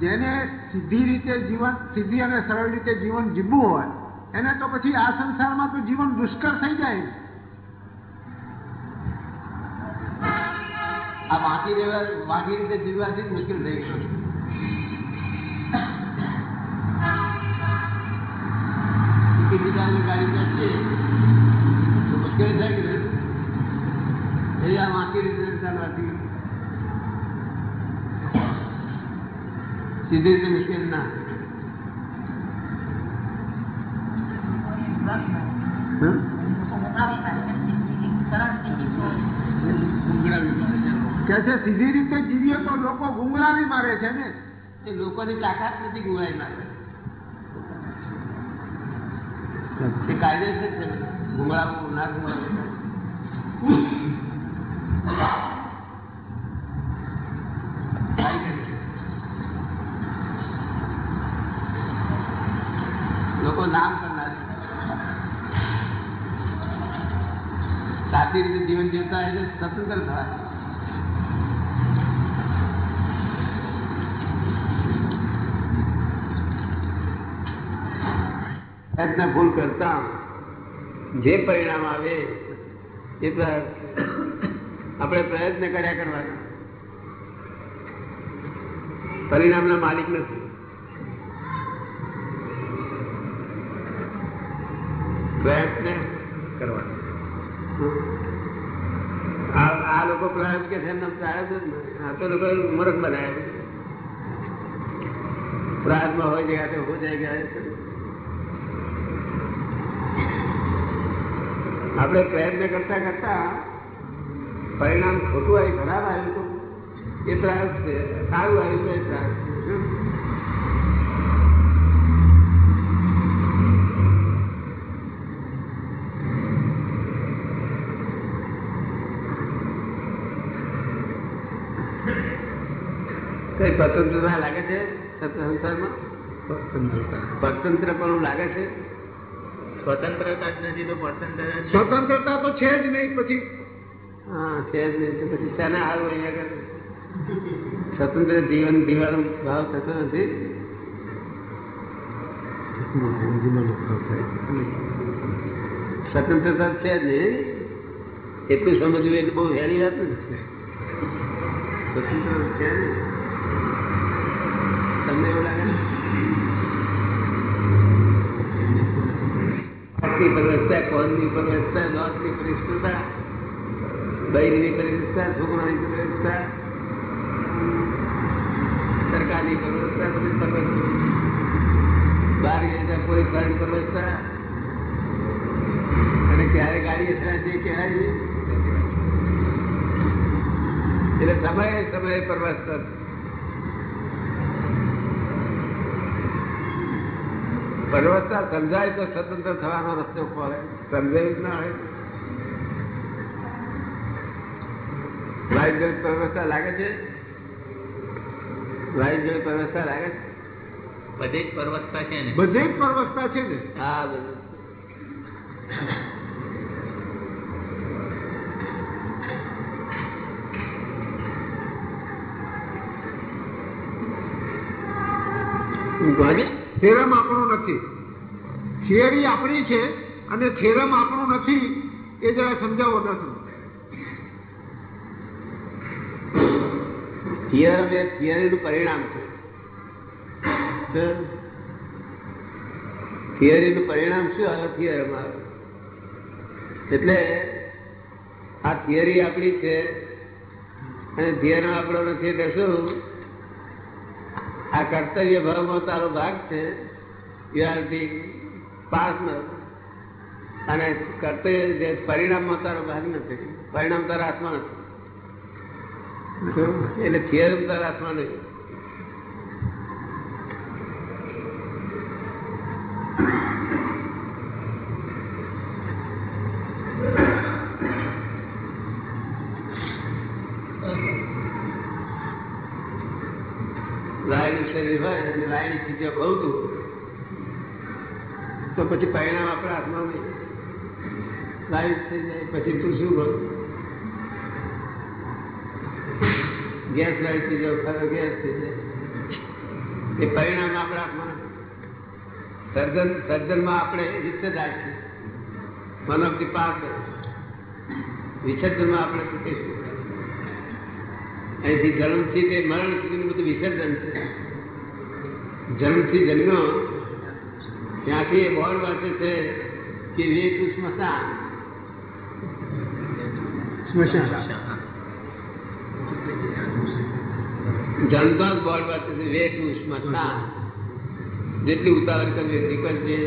જેને સીધી રીતે જીવન, સીધી અને સરળ રીતે જીવન જીવવું હોય, એને તો પછી આ સંસારમાં તો જીવન દુષ્કર થઈ જાય ને આ વાંકી રહેવા વાંકી રીતે જીવવાથી જ મુશ્કેલ થઈ ગયું ટિકિટ નીકાળીને ગાડી બેસીએ તો મુશ્કેલ થાય કે નહીં? એ આ વાંકી રીતે ચાલવાથી સીધી રીતે મુશ્કેલ ના હમ? લોકો મોકલાવી પાડે છે સીધી સરળ રીતે જીવવું કે છે સીધી રીતે જીવીએ તો લોકો ગુંગળાવી મારે છે ને. એ લોકોની તાકાત નથી ગુવાઈ મારે એ કાયદેસર છે ગુંગળાવું ના ગુંગળાવું. લોકો નામ કરનાર સાચી રીતે જીવન જીવતા એટલે સ્વતંત્ર થવા પ્રયત્ન ભૂલ કરતા જે પરિણામ આવે એ આપણે પ્રયત્ન કર્યા કરવાના. પરિણામના માલિક નથી. પ્રયત્ન કરવાનો. આ લોકો પ્રયાસ કે છે એમને પ્રયાસ જ. આ તો લોકો મૂર્ખ બનાવે પ્રયાસમાં હોય જગ્યા તો હો જાય ગયા આપણે પ્રયત્ન કરતા કરતા પરિણામ ખોટું આવ્યું ખરાબ આવ્યું તો એ ત્રાસ છે સારું આવ્યું તો એ ત્રાસ છે. કઈ સ્વતંત્રતા લાગે છે સંસારમાં? સ્વતંત્ર પણ લાગે છે? સ્વતંત્રતા જ નથી તો સ્વતંત્રતા સ્વતંત્રતા તો છે જ નહીં પછી. હા છે જ નહીં તો પછી શાને હારું અહીંયા સ્વતંત્ર જીવન જીવવાનો ભાવ થતો નથી? સ્વતંત્રતા છે જ નહીં એટલું સમજવું એટલે બહુ હેરી વાત નથી સ્વતંત્ર છે ને તમને એવું લાગે ને પાકની પરવસ્થા કોનની પરવસ્થા નોટની પરિસ્થિતા બૈરીની પરિવસ્થા છોકરાની પરિવસ્થા સરકારની પરવસ્થા બધી પરવસ્થા બહાર જતા કોઈ વાળાની પરવસ્થા અને ક્યારે ગાડી અથડા છે કહેવાય એટલે સમયે સમયે પરવસ્થા છે. સમજાય તો સ્વતંત્ર થવાનો રસ્તો ખોલે સમજાયું જ ના હોય. લાઈફ જેવી પરવસ્થા લાગે છે? લાઈફ જેવી પરવસ્થા લાગે છે? બધી જ પરવસ્થા છે ને. બધે જ પરવસ્થા છે ને? હા બધું આપણું નથી. થિયરી આપણી છે અને થેરમ આપણું નથી, એ જરા સમજાવો દસ થિયરમ એ થિયરીનું પરિણામ છે. થિયરીનું પરિણામ શું? આવે થિયરમ આવે એટલે આ થિયરી આપણી છે અને થિયરમ આપણો નથી એટલે શું? આ કર્તવ્ય ભાવમાં તારો ભાગ છે. યુ પાર્ટનર અને કરતે જે પરિણામમાં તારો ભાગ નથી. પરિણામ તારા હાથમાં નથી. એટલે થિયરમ તારા હાથમાં નહીં લાયનું શરીર હોય અને લાયની ચીજો બહુ તું તો પછી પરિણામ આપણા હાથમાં લાયુ થઈ જાય, પછી તું શું કરું? ગેસ લાઈટ થઈ જાય ખરો, ગેસ થઈ જાય. એ પરિણામ આપણા હાથમાં. સર્જન, સર્જનમાં આપણે હિસ્સેદાર છીએ ધી પાર્ટ વિસર્જનમાં આપણે તૂટીશું અહીંથી જન્મથી તે મરણ સુધીનું બધું વિસર્જન છે. જન્મથી જન્મ્યો ત્યાંથી એ બોર્ડ વાંચે છે કે વે ટુ સ્મશાન સ્મશાન જનતા જ બોર્ડ વાંચે છે વે ટુ સ્મશાન જેટલી ઉતાવળ કરવી એટલી કરજે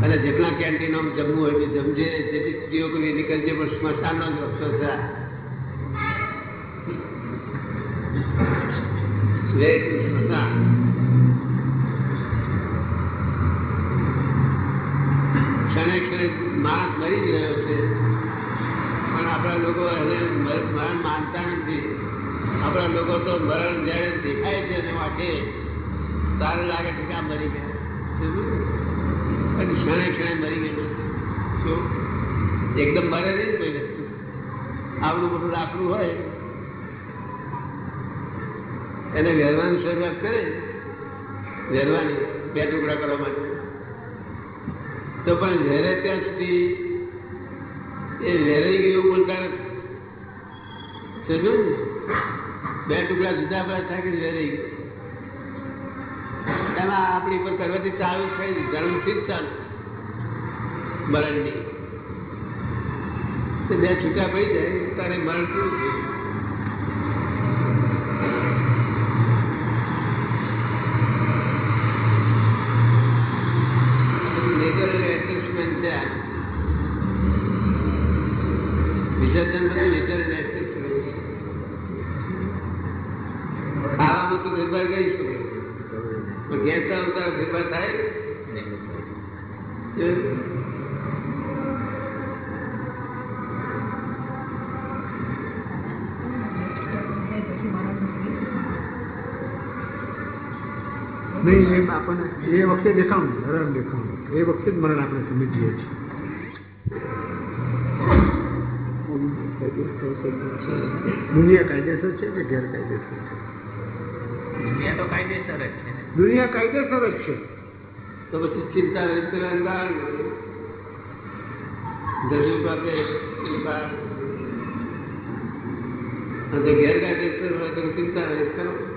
અને જેટલા કેન્ટીનોમાં જમવું હોય તે જમજે જેટલી સ્ત્રીઓ કરવી એટલી કરજે પણ સ્મશાનનો જ રસ્તો છે આ. વે ટુ માણસ મરી જ રહ્યો છે. પણ આપણા લોકો એને મરણ માનતા નથી. આપણા લોકો તો મરણ જ્યારે દેખાય છે એને માટે સારું લાગે છે કે આ મરી ગયા. અને ક્ષણે ક્ષણે મરી ગયેલો શું? એકદમ મરે નહીં કોઈ વસ્તુ આવડું મોટું લાકડું હોય, એને વેરવાની શરૂઆત કરે. વેરવાની બે ટુકડા કરવા માટે. તો પણ વેરે ત્યાં સુધી એ વેરાઈ ગયું બોલતા નથી સમજ્યું? બે ટુકડા જુદા પડે થાય વેરાઈ ગયું એમાં આપણી પર કરવાથી ચાલુ થઈ જન્મથી જ ચાલુ મરણની. બે છૂટા પડી જાય, તારે મરણ પૂરું થઈ ગયું. Natural adjustment છે આ. બધું છે. ખાવામાં તો ફેરફાર કરી શકે પણ ઘેરતા ઉતાર ફેરફાર થાય? નહીં. એમ આપણને એ વખતે દેખાણું મરણ દેખાણું. એ વખતે જ મરણ આપણે સમજીએ છીએ. દુનિયા કાયદેસર છે કે ગેરકાયદેસર છે? દુનિયા તો કાયદેસર જ છે દુનિયા કાયદેસર જ છે. તો પછી ચિંતા કરવાનું કારણ નથી. પાસે અને ગેરકાયદેસર હોય તો ચિંતા રહિત કરો.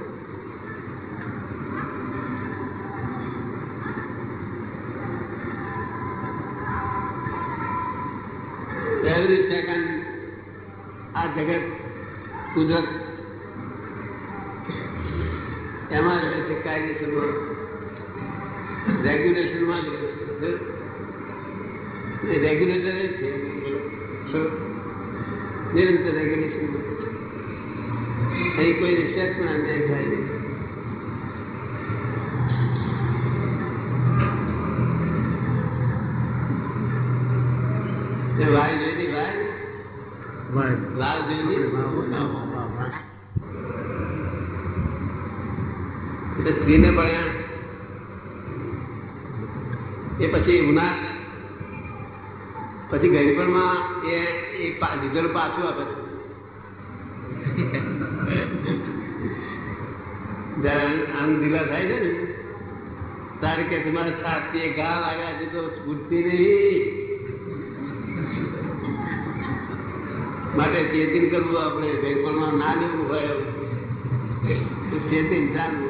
એવરી સેકન્ડ આ જગત કુદરત. એમાં રહે છે કાયદેસરમાં. રેગ્યુલેશનમાં જ રહે છે. રેગ્યુલેટર જ છે? નિરંતર રેગ્યુલેશન અહીં કોઈ રિસર્ચ પણ અન્યાય થાય નહીં એ વાય જોઈ હતી વાય લાલ જોઈ હતી એટલે સ્ત્રીને ભણ્યા એ પછી ઉના પછી ગરીબણમાં એ એ લીધેલું પાછું આપે છે. જ્યારે આમ થાય છે ને, તારે કે તમારે છાતી ગા લાગ્યા છે તો સ્ફૂર્તિ નહીં. માટે ચેતિન કરવું આપણે ગરીબણમાં ના લેવું હોય તો ચેતિન ચાલવું?